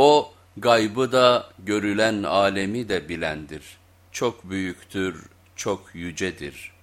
O gaybı da görülen alemi de bilendir. Çok büyüktür, çok yücedir.''